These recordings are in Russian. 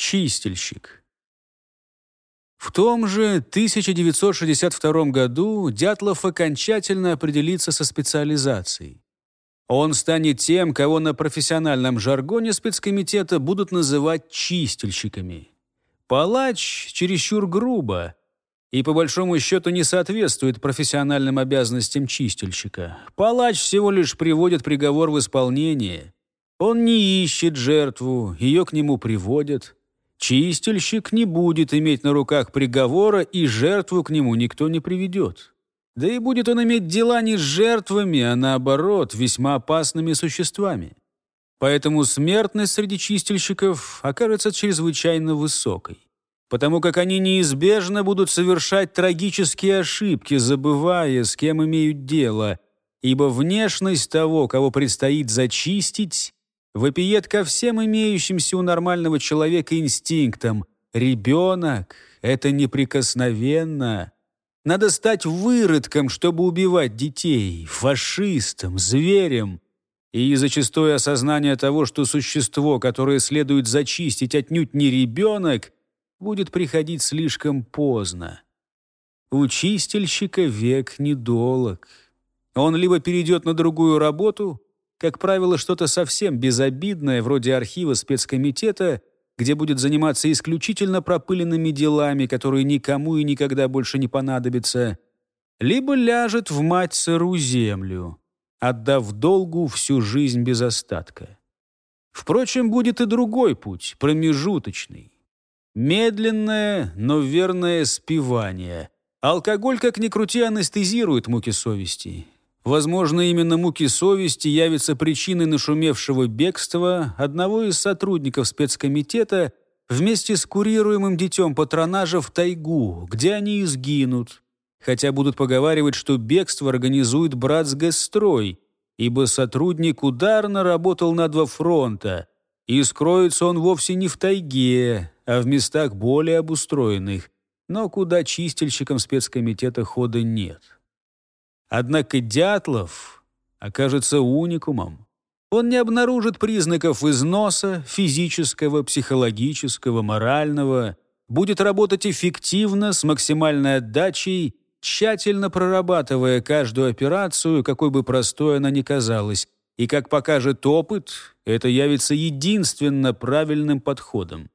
Чистильщик. В том же 1962 году Дятлов окончательно определится со специализацией. Он станет тем, кого на профессиональном жаргоне спецкомитета будут называть чистильщиками. Палач чересчур грубо и, по большому счету, не соответствует профессиональным обязанностям чистильщика. Палач всего лишь приводит приговор в исполнение. Он не ищет жертву, ее к нему приводят. Чистильщик не будет иметь на руках приговора, и жертву к нему никто не приведет. Да и будет он иметь дела не с жертвами, а наоборот, весьма опасными существами. Поэтому смертность среди чистильщиков окажется чрезвычайно высокой, потому как они неизбежно будут совершать трагические ошибки, забывая, с кем имеют дело, ибо внешность того, кого предстоит зачистить, вопиет ко всем имеющимся у нормального человека инстинктам. Ребенок — это неприкосновенно, надо стать выродком, чтобы убивать детей, фашистом, зверем. И зачастую осознание того, что существо, которое следует зачистить, отнюдь не ребенок, будет приходить слишком поздно. У чистильщика век недолог. Он либо перейдет на другую работу, как правило, что-то совсем безобидное, вроде архива спецкомитета, где будет заниматься исключительно пропыленными делами, которые никому и никогда больше не понадобятся, либо ляжет в мать сыру землю, отдав долгу всю жизнь без остатка. Впрочем, будет и другой путь, промежуточный. Медленное, но верное спивание. Алкоголь, как ни крути, анестезирует муки совести. Возможно, именно муки совести явятся причиной нашумевшего бегства одного из сотрудников спецкомитета вместе с курируемым детем патронажа в тайгу, где они и сгинут. Хотя будут поговаривать, что бегство организует брат с Гэсстрой, ибо сотрудник ударно работал на два фронта, и скроется он вовсе не в тайге, а в местах более обустроенных, но куда чистильщикам спецкомитета хода нет. Однако Дятлов окажется уникумом. Он не обнаружит признаков износа физического, психологического, морального, будет работать эффективно, с максимальной отдачей, тщательно прорабатывая каждую операцию, какой бы простой она ни казалась. И, как покажет опыт, это явится единственно правильным подходом.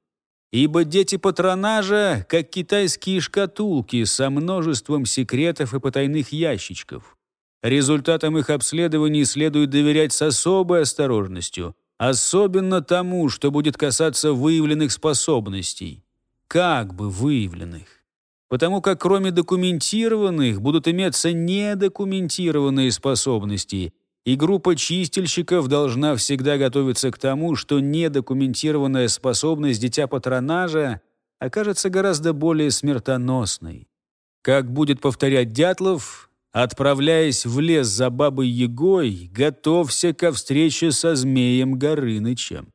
Ибо дети патронажа, как китайские шкатулки со множеством секретов и потайных ящичков. Результатам их обследований следует доверять с особой осторожностью, особенно тому, что будет касаться выявленных способностей. Как бы выявленных. Потому как кроме документированных будут иметься недокументированные способности – и группа чистильщиков должна всегда готовиться к тому, что недокументированная способность дитя патронажа окажется гораздо более смертоносной. Как будет повторять Дятлов, отправляясь в лес за бабой Егой, готовься ко встрече со змеем Горынычем.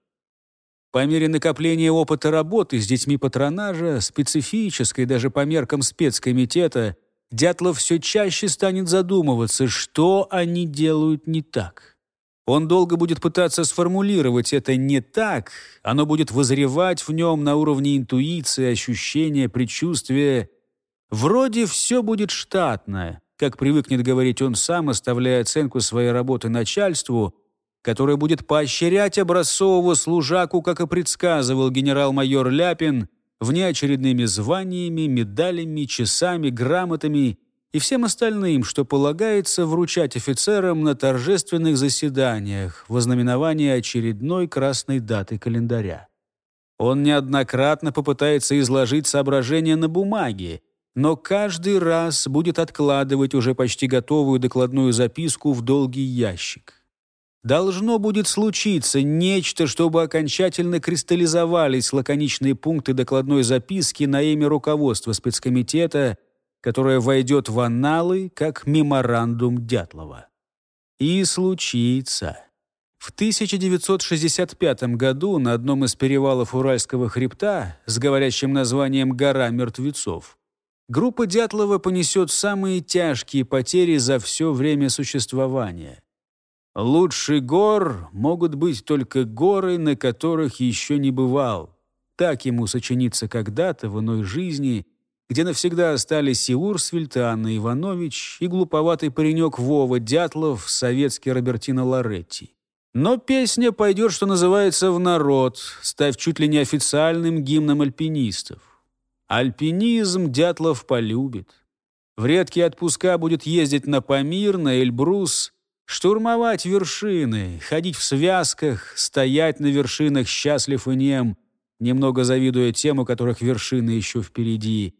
По мере накопления опыта работы с детьми патронажа, специфической даже по меркам спецкомитета – Дятлов все чаще станет задумываться, что они делают не так. Он долго будет пытаться сформулировать это «не так», оно будет возревать в нем на уровне интуиции, ощущения, предчувствия. Вроде все будет штатно, как привыкнет говорить он сам, оставляя оценку своей работы начальству, которое будет поощрять образцового служаку, как и предсказывал генерал-майор Ляпин – внеочередными званиями, медалями, часами, грамотами и всем остальным, что полагается вручать офицерам на торжественных заседаниях в ознаменовании очередной красной даты календаря. Он неоднократно попытается изложить соображения на бумаге, но каждый раз будет откладывать уже почти готовую докладную записку в долгий ящик. Должно будет случиться нечто, чтобы окончательно кристаллизовались лаконичные пункты докладной записки на имя руководства спецкомитета, которое войдет в анналы как меморандум Дятлова. И случится. В 1965 году на одном из перевалов Уральского хребта с говорящим названием «Гора мертвецов» группа Дятлова понесет самые тяжкие потери за все время существования. Лучше гор могут быть только горы, на которых еще не бывал. так ему сочинится когда-то в иной жизни, где навсегда остались и Урсвельд, Иванович, и глуповатый паренек Вова Дятлов, советский Робертино Лоретти. Но песня пойдет, что называется, в народ, став чуть ли не официальным гимном альпинистов. Альпинизм Дятлов полюбит. В редкие отпуска будет ездить на Памир, на Эльбрус, штурмовать вершины, ходить в связках, стоять на вершинах счастлив и нем, немного завидуя тем, у которых вершины еще впереди.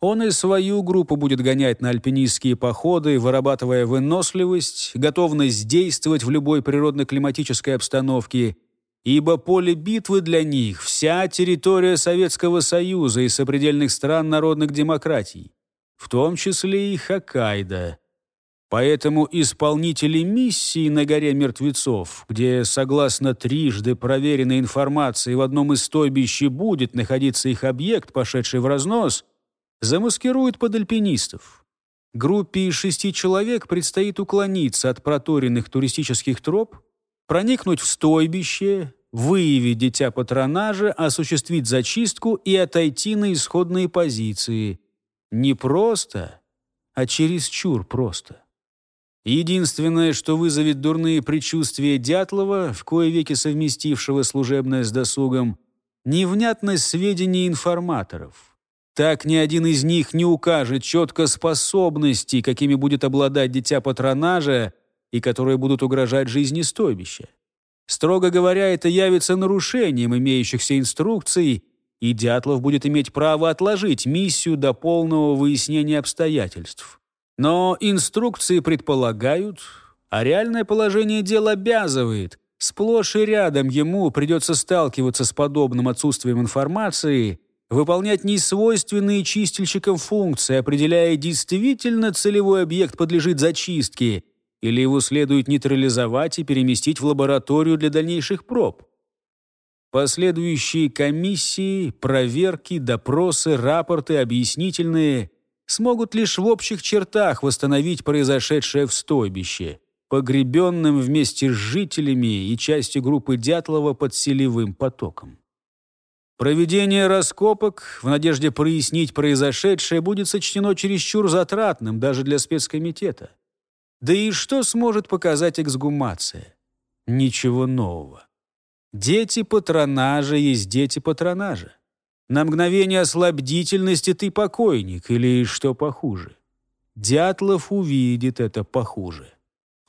Он и свою группу будет гонять на альпинистские походы, вырабатывая выносливость, готовность действовать в любой природно-климатической обстановке, ибо поле битвы для них – вся территория Советского Союза и сопредельных стран народных демократий, в том числе и Хоккайдо. Поэтому исполнители миссии на горе мертвецов, где, согласно трижды проверенной информации, в одном из стойбищ будет находиться их объект, пошедший в разнос – замаскируют под альпинистов. Группе из шести человек предстоит уклониться от проторенных туристических троп, проникнуть в стойбище, выявить дитя патронажа, осуществить зачистку и отойти на исходные позиции. Не просто, а чересчур просто. Единственное, что вызовет дурные предчувствия Дятлова, в кое веки совместившего служебное с досугом, невнятность сведений информаторов – так ни один из них не укажет четко способности, какими будет обладать дитя патронажа и которые будут угрожать жизни стойбища. Строго говоря, это явится нарушением имеющихся инструкций, и Дятлов будет иметь право отложить миссию до полного выяснения обстоятельств. Но инструкции предполагают, а реальное положение дел обязывает. Сплошь и рядом ему придется сталкиваться с подобным отсутствием информации – выполнять несвойственные чистильщикам функции, определяя, действительно целевой объект подлежит зачистке или его следует нейтрализовать и переместить в лабораторию для дальнейших проб. Последующие комиссии, проверки, допросы, рапорты, объяснительные смогут лишь в общих чертах восстановить произошедшее в стойбище, погребенным вместе с жителями и частью группы Дятлова под селевым потоком. Проведение раскопок в надежде прояснить произошедшее будет сочтено чересчур затратным даже для спецкомитета. Да и что сможет показать эксгумация? Ничего нового. Дети патронажа есть дети патронажа. На мгновение ослабдительности ты покойник или что похуже. Дятлов увидит это похуже.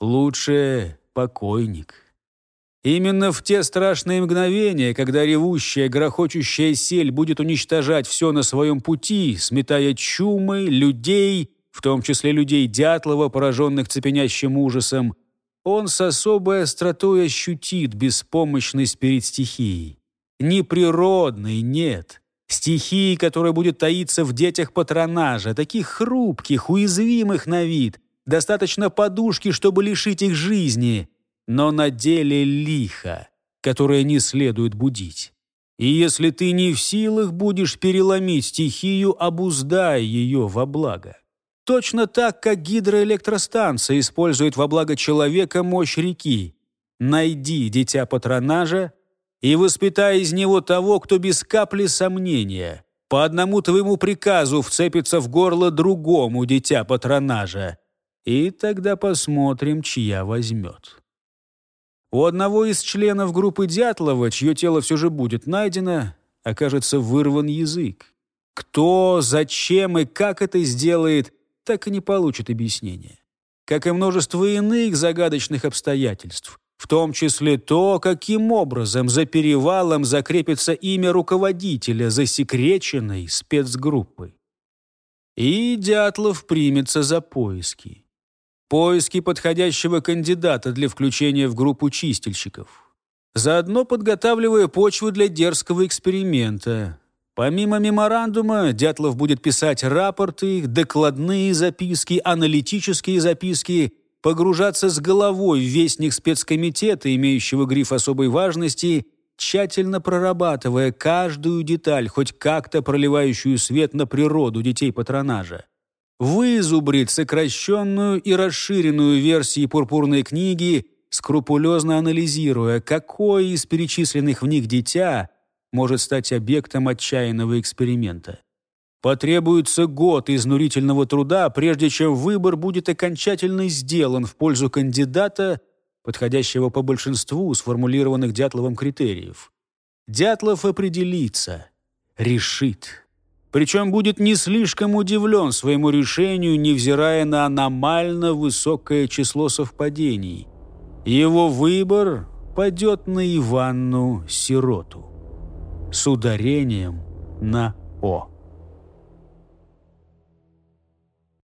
Лучше покойник. Именно в те страшные мгновения, когда ревущая, грохочущая сель будет уничтожать все на своем пути, сметая чумы, людей, в том числе людей Дятлова, пораженных цепенящим ужасом, он с особой остротой ощутит беспомощность перед стихией. Неприродной, нет. Стихии, которая будет таиться в детях патронажа, таких хрупких, уязвимых на вид, достаточно подушки, чтобы лишить их жизни — но на деле лихо, которое не следует будить. И если ты не в силах будешь переломить стихию, обуздай ее во благо. Точно так, как гидроэлектростанция использует во благо человека мощь реки. Найди дитя патронажа и воспитай из него того, кто без капли сомнения по одному твоему приказу вцепится в горло другому дитя патронажа. И тогда посмотрим, чья возьмет. У одного из членов группы Дятлова, чье тело все же будет найдено, окажется вырван язык. Кто, зачем и как это сделает, так и не получит объяснения. Как и множество иных загадочных обстоятельств, в том числе то, каким образом за перевалом закрепится имя руководителя засекреченной спецгруппы. И Дятлов примется за поиски поиски подходящего кандидата для включения в группу чистильщиков. Заодно подготавливая почву для дерзкого эксперимента. Помимо меморандума, Дятлов будет писать рапорты, докладные записки, аналитические записки, погружаться с головой в вестник спецкомитета, имеющего гриф особой важности, тщательно прорабатывая каждую деталь, хоть как-то проливающую свет на природу детей патронажа вызубрит сокращенную и расширенную версии пурпурной книги, скрупулезно анализируя, какое из перечисленных в них дитя может стать объектом отчаянного эксперимента. Потребуется год изнурительного труда, прежде чем выбор будет окончательно сделан в пользу кандидата, подходящего по большинству сформулированных Дятловым критериев. Дятлов определится, решит. Причем будет не слишком удивлен своему решению, невзирая на аномально высокое число совпадений. Его выбор падет на Иванну Сироту с ударением на «о».